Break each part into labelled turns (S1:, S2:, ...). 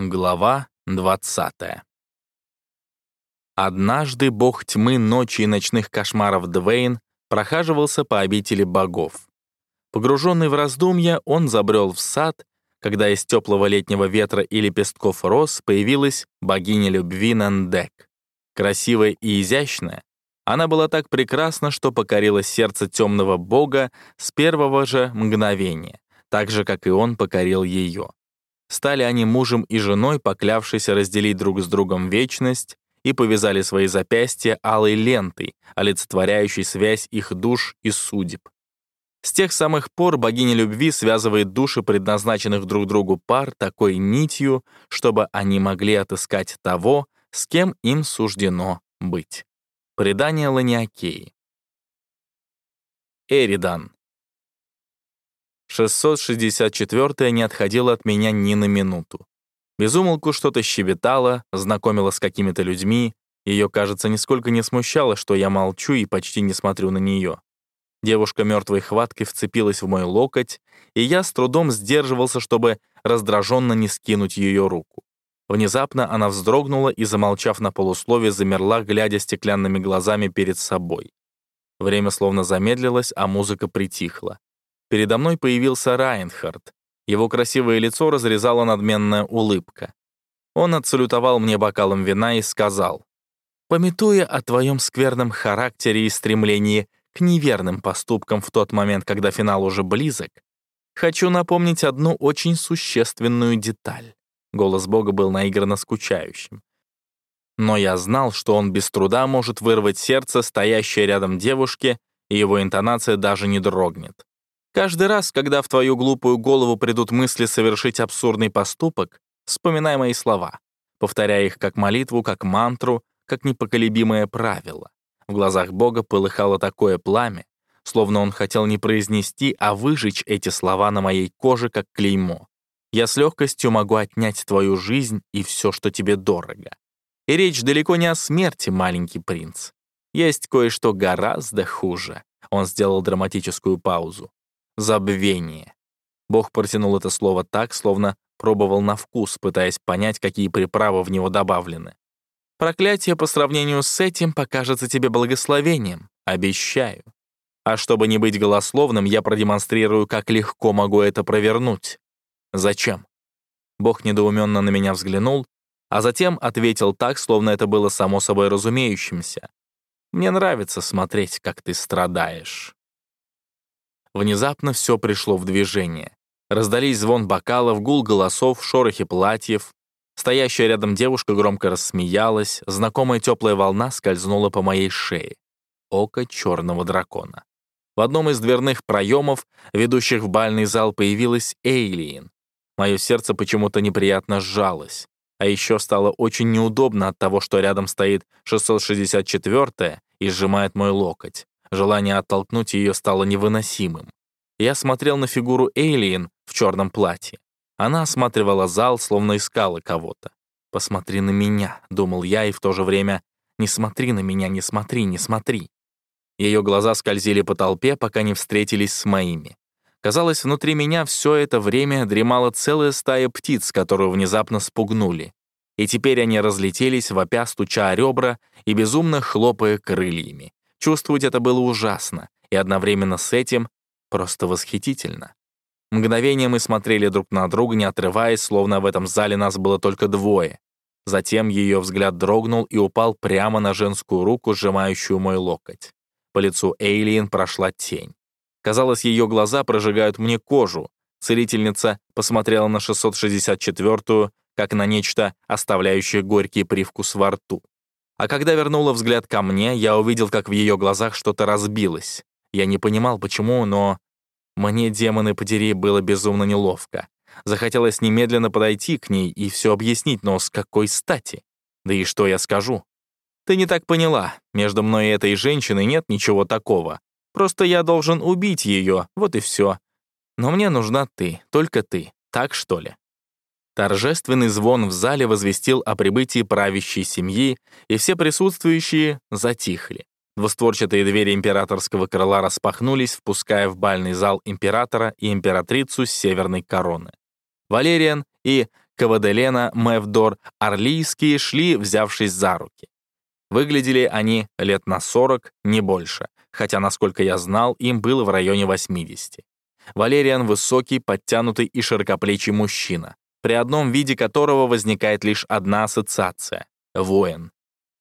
S1: Глава 20 Однажды бог тьмы, ночи и ночных кошмаров Двейн прохаживался по обители богов. Погруженный в раздумья, он забрел в сад, когда из теплого летнего ветра и лепестков роз появилась богиня любви Нандек. Красивая и изящная, она была так прекрасна, что покорила сердце темного бога с первого же мгновения, так же, как и он покорил ее. Стали они мужем и женой, поклявшись разделить друг с другом вечность, и повязали свои запястья алой лентой, олицетворяющей связь их душ и судеб. С тех самых пор богиня любви связывает души предназначенных друг другу пар такой нитью, чтобы они могли отыскать того, с кем им суждено быть. Предание Ланиакеи. Эридан. 664-я не отходила от меня ни на минуту. Безумолку что-то щебетала, знакомила с какими-то людьми. Ее, кажется, нисколько не смущало, что я молчу и почти не смотрю на нее. Девушка мертвой хваткой вцепилась в мой локоть, и я с трудом сдерживался, чтобы раздраженно не скинуть ее руку. Внезапно она вздрогнула и, замолчав на полуслове, замерла, глядя стеклянными глазами перед собой. Время словно замедлилось, а музыка притихла. Передо мной появился Райнхард. Его красивое лицо разрезала надменная улыбка. Он отсалютовал мне бокалом вина и сказал, «Пометуя о твоем скверном характере и стремлении к неверным поступкам в тот момент, когда финал уже близок, хочу напомнить одну очень существенную деталь». Голос Бога был наигранно скучающим. Но я знал, что он без труда может вырвать сердце стоящей рядом девушки, и его интонация даже не дрогнет. Каждый раз, когда в твою глупую голову придут мысли совершить абсурдный поступок, вспоминай мои слова, повторяя их как молитву, как мантру, как непоколебимое правило. В глазах Бога полыхало такое пламя, словно он хотел не произнести, а выжечь эти слова на моей коже, как клеймо. Я с легкостью могу отнять твою жизнь и все, что тебе дорого. И речь далеко не о смерти, маленький принц. Есть кое-что гораздо хуже. Он сделал драматическую паузу забвение. Бог протянул это слово так, словно пробовал на вкус, пытаясь понять, какие приправы в него добавлены. Проклятие по сравнению с этим покажется тебе благословением, обещаю. А чтобы не быть голословным, я продемонстрирую, как легко могу это провернуть. Зачем? Бог недоуменно на меня взглянул, а затем ответил так, словно это было само собой разумеющимся. Мне нравится смотреть, как ты страдаешь. Внезапно все пришло в движение. Раздались звон бокалов, гул голосов, шорохи платьев. Стоящая рядом девушка громко рассмеялась, знакомая теплая волна скользнула по моей шее. Око черного дракона. В одном из дверных проемов, ведущих в бальный зал, появилась Эйлиен. Мое сердце почему-то неприятно сжалось. А еще стало очень неудобно от того, что рядом стоит 664-я и сжимает мой локоть. Желание оттолкнуть ее стало невыносимым. Я смотрел на фигуру Эйлиен в черном платье. Она осматривала зал, словно искала кого-то. «Посмотри на меня», — думал я, и в то же время «Не смотри на меня, не смотри, не смотри». Ее глаза скользили по толпе, пока не встретились с моими. Казалось, внутри меня все это время дремала целая стая птиц, которую внезапно спугнули. И теперь они разлетелись, вопя, стуча о ребра и безумно хлопая крыльями. Чувствовать это было ужасно, и одновременно с этим просто восхитительно. Мгновение мы смотрели друг на друга, не отрываясь, словно в этом зале нас было только двое. Затем ее взгляд дрогнул и упал прямо на женскую руку, сжимающую мой локоть. По лицу Эйлиен прошла тень. Казалось, ее глаза прожигают мне кожу. Целительница посмотрела на 664-ю, как на нечто, оставляющее горький привкус во рту. А когда вернула взгляд ко мне, я увидел, как в ее глазах что-то разбилось. Я не понимал, почему, но... Мне, демоны подери, было безумно неловко. Захотелось немедленно подойти к ней и все объяснить, но с какой стати? Да и что я скажу? Ты не так поняла. Между мной и этой женщиной нет ничего такого. Просто я должен убить ее, вот и все. Но мне нужна ты, только ты. Так что ли? Торжественный звон в зале возвестил о прибытии правящей семьи, и все присутствующие затихли. Двустворчатые двери императорского крыла распахнулись, впуская в бальный зал императора и императрицу с северной короны. Валериан и Каваделена, Мевдор, Орлийские шли, взявшись за руки. Выглядели они лет на 40, не больше, хотя, насколько я знал, им было в районе 80. Валериан — высокий, подтянутый и широкоплечий мужчина, при одном виде которого возникает лишь одна ассоциация — воин.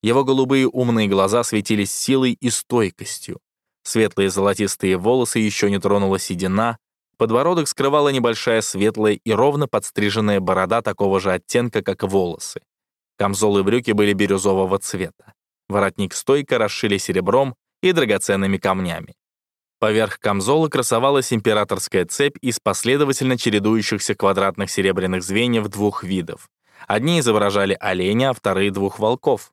S1: Его голубые умные глаза светились силой и стойкостью. Светлые золотистые волосы еще не тронула седина, подбородок скрывала небольшая светлая и ровно подстриженная борода такого же оттенка, как волосы. Камзол и брюки были бирюзового цвета. Воротник стойко расшили серебром и драгоценными камнями. Поверх камзола красовалась императорская цепь из последовательно чередующихся квадратных серебряных звеньев двух видов. Одни изображали оленя, а вторые — двух волков.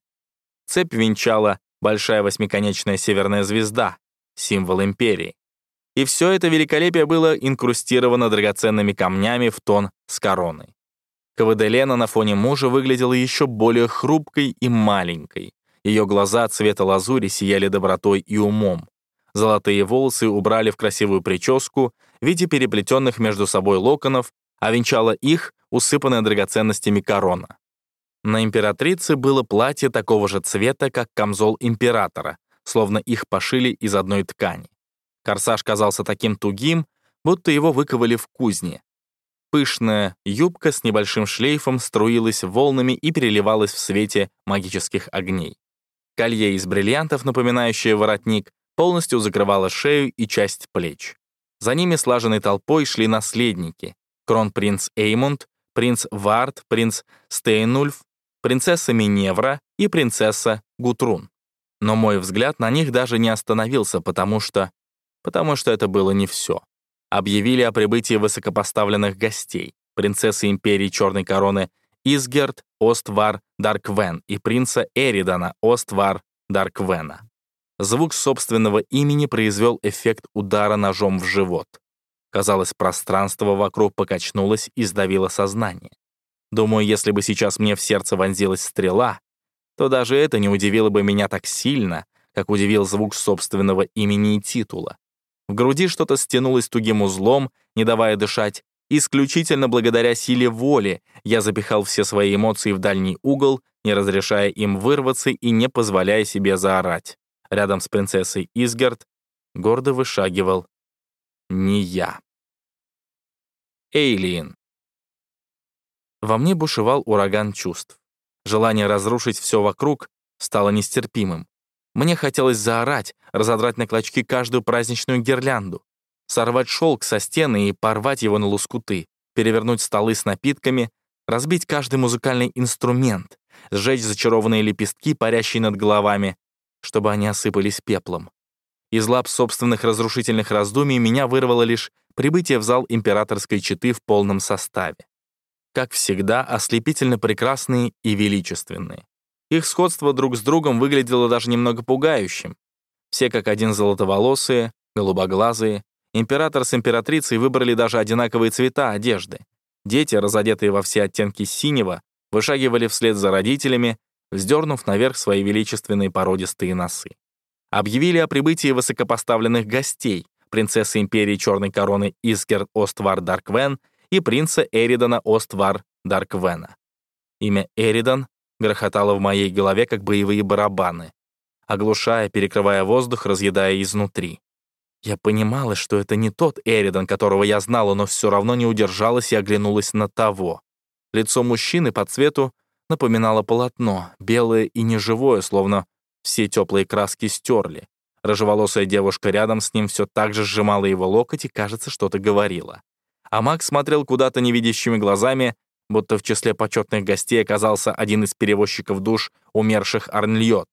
S1: Цепь венчала большая восьмиконечная северная звезда, символ империи. И все это великолепие было инкрустировано драгоценными камнями в тон с короной. Каваделена на фоне мужа выглядела еще более хрупкой и маленькой. Ее глаза цвета лазури сияли добротой и умом. Золотые волосы убрали в красивую прическу в виде переплетенных между собой локонов, а венчала их усыпанная драгоценностями корона. На императрице было платье такого же цвета, как камзол императора, словно их пошили из одной ткани. Корсаж казался таким тугим, будто его выковали в кузне. Пышная юбка с небольшим шлейфом струилась волнами и переливалась в свете магических огней. Колье из бриллиантов, напоминающее воротник, полностью закрывало шею и часть плеч. За ними слаженной толпой шли наследники. Кронпринц Эймунд, принц Вард, принц Стейнульф, принцесса Миневра и принцесса Гутрун. Но мой взгляд на них даже не остановился, потому что... Потому что это было не все. Объявили о прибытии высокопоставленных гостей, принцессы империи Черной Короны Изгерт Оствар Дарквен и принца Эридана Оствар Дарквена. Звук собственного имени произвел эффект удара ножом в живот. Казалось, пространство вокруг покачнулось и сдавило сознание. Думаю, если бы сейчас мне в сердце вонзилась стрела, то даже это не удивило бы меня так сильно, как удивил звук собственного имени и титула. В груди что-то стянулось тугим узлом, не давая дышать. Исключительно благодаря силе воли я запихал все свои эмоции в дальний угол, не разрешая им вырваться и не позволяя себе заорать. Рядом с принцессой Изгард гордо вышагивал не я. Эйлиен. Во мне бушевал ураган чувств. Желание разрушить все вокруг стало нестерпимым. Мне хотелось заорать, разодрать на клочки каждую праздничную гирлянду, сорвать шелк со стены и порвать его на лоскуты, перевернуть столы с напитками, разбить каждый музыкальный инструмент, сжечь зачарованные лепестки, парящие над головами, чтобы они осыпались пеплом. Из лап собственных разрушительных раздумий меня вырвало лишь прибытие в зал императорской четы в полном составе как всегда, ослепительно прекрасные и величественные. Их сходство друг с другом выглядело даже немного пугающим. Все как один золотоволосые, голубоглазые. Император с императрицей выбрали даже одинаковые цвета одежды. Дети, разодетые во все оттенки синего, вышагивали вслед за родителями, вздернув наверх свои величественные породистые носы. Объявили о прибытии высокопоставленных гостей, принцессы империи Черной Короны Искер Оствар Дарквен и принца Эридана Оствар Дарквена. Имя Эридан грохотало в моей голове, как боевые барабаны, оглушая, перекрывая воздух, разъедая изнутри. Я понимала, что это не тот Эридан, которого я знала, но все равно не удержалась и оглянулась на того. Лицо мужчины по цвету напоминало полотно, белое и неживое, словно все теплые краски стерли. Рыжеволосая девушка рядом с ним все так же сжимала его локоть и, кажется, что-то говорила а Макс смотрел куда-то невидящими глазами, будто в числе почетных гостей оказался один из перевозчиков душ умерших Арнльот.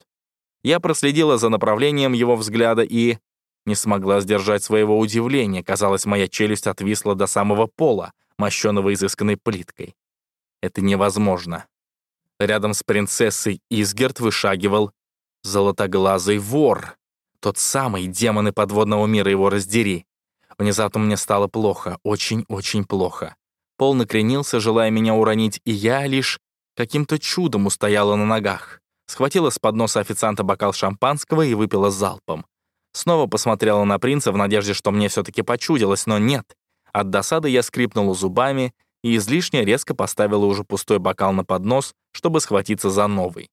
S1: Я проследила за направлением его взгляда и не смогла сдержать своего удивления. Казалось, моя челюсть отвисла до самого пола, мощенного изысканной плиткой. Это невозможно. Рядом с принцессой Изгерт вышагивал золотоглазый вор. Тот самый демоны подводного мира его раздери. Внезапно мне стало плохо, очень-очень плохо. Пол накренился, желая меня уронить, и я лишь каким-то чудом устояла на ногах. Схватила с подноса официанта бокал шампанского и выпила залпом. Снова посмотрела на принца в надежде, что мне все таки почудилось, но нет. От досады я скрипнула зубами и излишне резко поставила уже пустой бокал на поднос, чтобы схватиться за новый.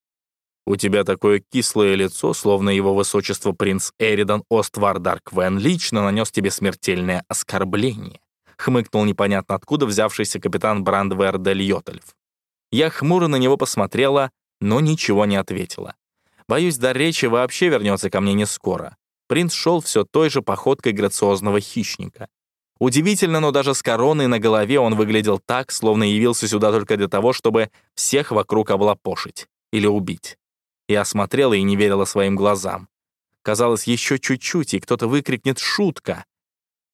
S1: «У тебя такое кислое лицо, словно его высочество принц Эридан Оствар Дарквен лично нанес тебе смертельное оскорбление», хмыкнул непонятно откуда взявшийся капитан Брандвер Дель. Я хмуро на него посмотрела, но ничего не ответила. Боюсь, до речи вообще вернется ко мне не скоро. Принц шел все той же походкой грациозного хищника. Удивительно, но даже с короной на голове он выглядел так, словно явился сюда только для того, чтобы всех вокруг облапошить или убить. Я смотрела и не верила своим глазам. Казалось, еще чуть-чуть, и кто-то выкрикнет «Шутка!».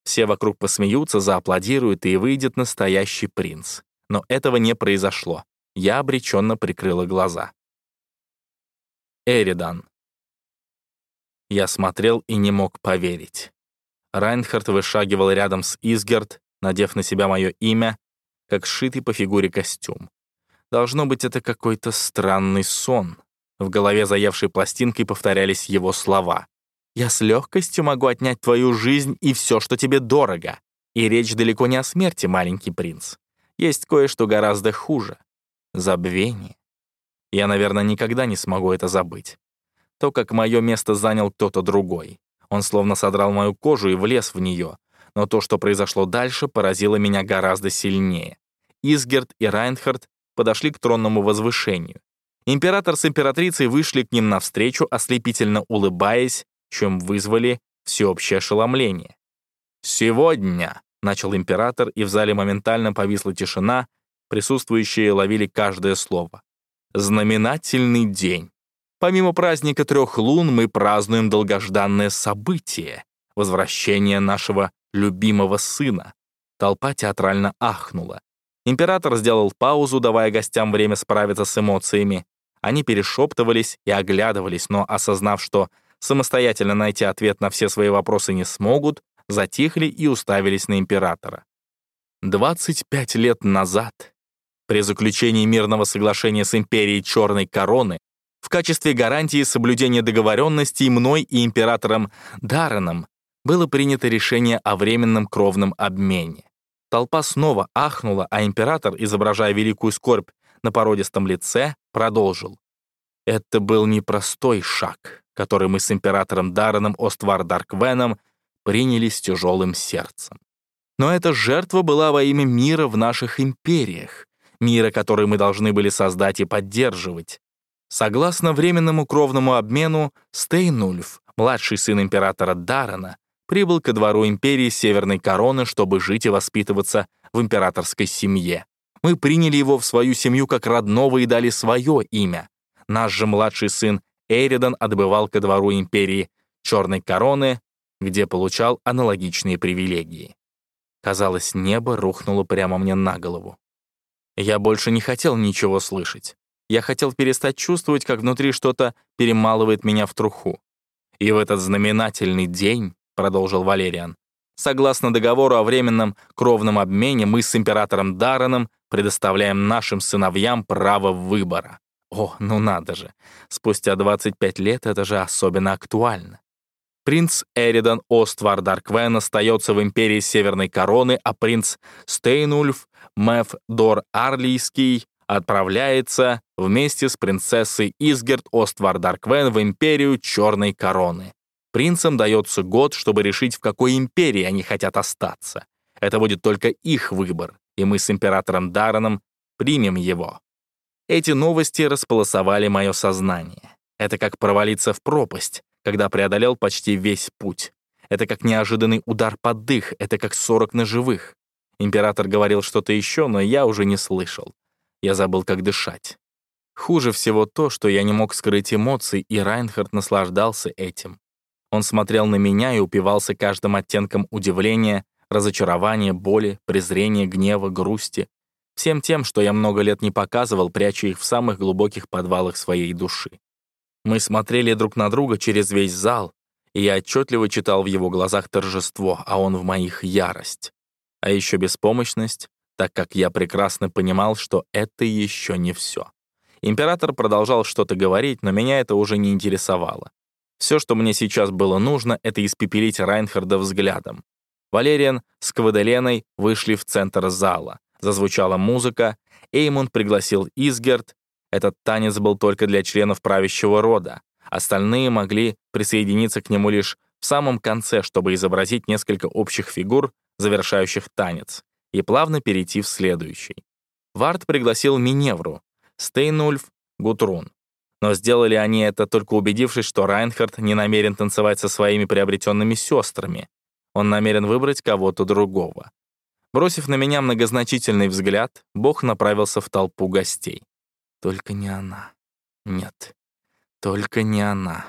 S1: Все вокруг посмеются, зааплодируют, и выйдет настоящий принц. Но этого не произошло. Я обреченно прикрыла глаза. Эридан. Я смотрел и не мог поверить. Райнхард вышагивал рядом с Изгерт, надев на себя мое имя, как сшитый по фигуре костюм. Должно быть, это какой-то странный сон. В голове заевшей пластинкой повторялись его слова. «Я с легкостью могу отнять твою жизнь и все, что тебе дорого. И речь далеко не о смерти, маленький принц. Есть кое-что гораздо хуже. Забвение. Я, наверное, никогда не смогу это забыть. То, как мое место занял кто-то другой. Он словно содрал мою кожу и влез в нее. Но то, что произошло дальше, поразило меня гораздо сильнее. Изгерт и Райнхард подошли к тронному возвышению. Император с императрицей вышли к ним навстречу, ослепительно улыбаясь, чем вызвали всеобщее ошеломление. «Сегодня», — начал император, и в зале моментально повисла тишина, присутствующие ловили каждое слово. «Знаменательный день. Помимо праздника трех лун мы празднуем долгожданное событие — возвращение нашего любимого сына». Толпа театрально ахнула. Император сделал паузу, давая гостям время справиться с эмоциями. Они перешептывались и оглядывались, но, осознав, что самостоятельно найти ответ на все свои вопросы не смогут, затихли и уставились на императора. 25 лет назад, при заключении мирного соглашения с империей Черной Короны, в качестве гарантии соблюдения договоренностей мной и императором Дарреном было принято решение о временном кровном обмене. Толпа снова ахнула, а император, изображая великую скорбь на породистом лице, продолжил. Это был непростой шаг, который мы с императором Дарреном Оствар Дарквеном приняли с тяжелым сердцем. Но эта жертва была во имя мира в наших империях, мира, который мы должны были создать и поддерживать. Согласно временному кровному обмену, Стейнульф, младший сын императора Даррена, прибыл ко двору империи Северной Короны, чтобы жить и воспитываться в императорской семье. Мы приняли его в свою семью как родного и дали свое имя. Наш же младший сын Эридан отбывал ко двору империи Черной Короны, где получал аналогичные привилегии. Казалось, небо рухнуло прямо мне на голову. Я больше не хотел ничего слышать. Я хотел перестать чувствовать, как внутри что-то перемалывает меня в труху. И в этот знаменательный день, продолжил Валериан, согласно договору о временном кровном обмене, мы с императором Дарреном предоставляем нашим сыновьям право выбора. О, ну надо же. Спустя 25 лет это же особенно актуально. Принц Эридан Оствар Дарквен остается в империи Северной Короны, а принц Стейнульф Меф Дор Арлийский отправляется вместе с принцессой Изгерт Оствар Дарквен в империю Черной Короны. Принцам дается год, чтобы решить, в какой империи они хотят остаться. Это будет только их выбор и мы с императором Дараном примем его. Эти новости располосовали мое сознание. Это как провалиться в пропасть, когда преодолел почти весь путь. Это как неожиданный удар под дых, это как 40 ножевых. Император говорил что-то еще, но я уже не слышал. Я забыл, как дышать. Хуже всего то, что я не мог скрыть эмоций, и Райнхард наслаждался этим. Он смотрел на меня и упивался каждым оттенком удивления, разочарования, боли, презрения, гнева, грусти. Всем тем, что я много лет не показывал, пряча их в самых глубоких подвалах своей души. Мы смотрели друг на друга через весь зал, и я отчетливо читал в его глазах торжество, а он в моих ярость. А еще беспомощность, так как я прекрасно понимал, что это еще не все. Император продолжал что-то говорить, но меня это уже не интересовало. Все, что мне сейчас было нужно, это испепелить Райнхарда взглядом. Валериан с Кваделеной вышли в центр зала. Зазвучала музыка, Эймунд пригласил Изгерт. Этот танец был только для членов правящего рода. Остальные могли присоединиться к нему лишь в самом конце, чтобы изобразить несколько общих фигур, завершающих танец, и плавно перейти в следующий. Вард пригласил Миневру, Стейнульф, Гутрун. Но сделали они это, только убедившись, что Райнхард не намерен танцевать со своими приобретенными сестрами. Он намерен выбрать кого-то другого. Бросив на меня многозначительный взгляд, Бог направился в толпу гостей. Только не она. Нет, только не она.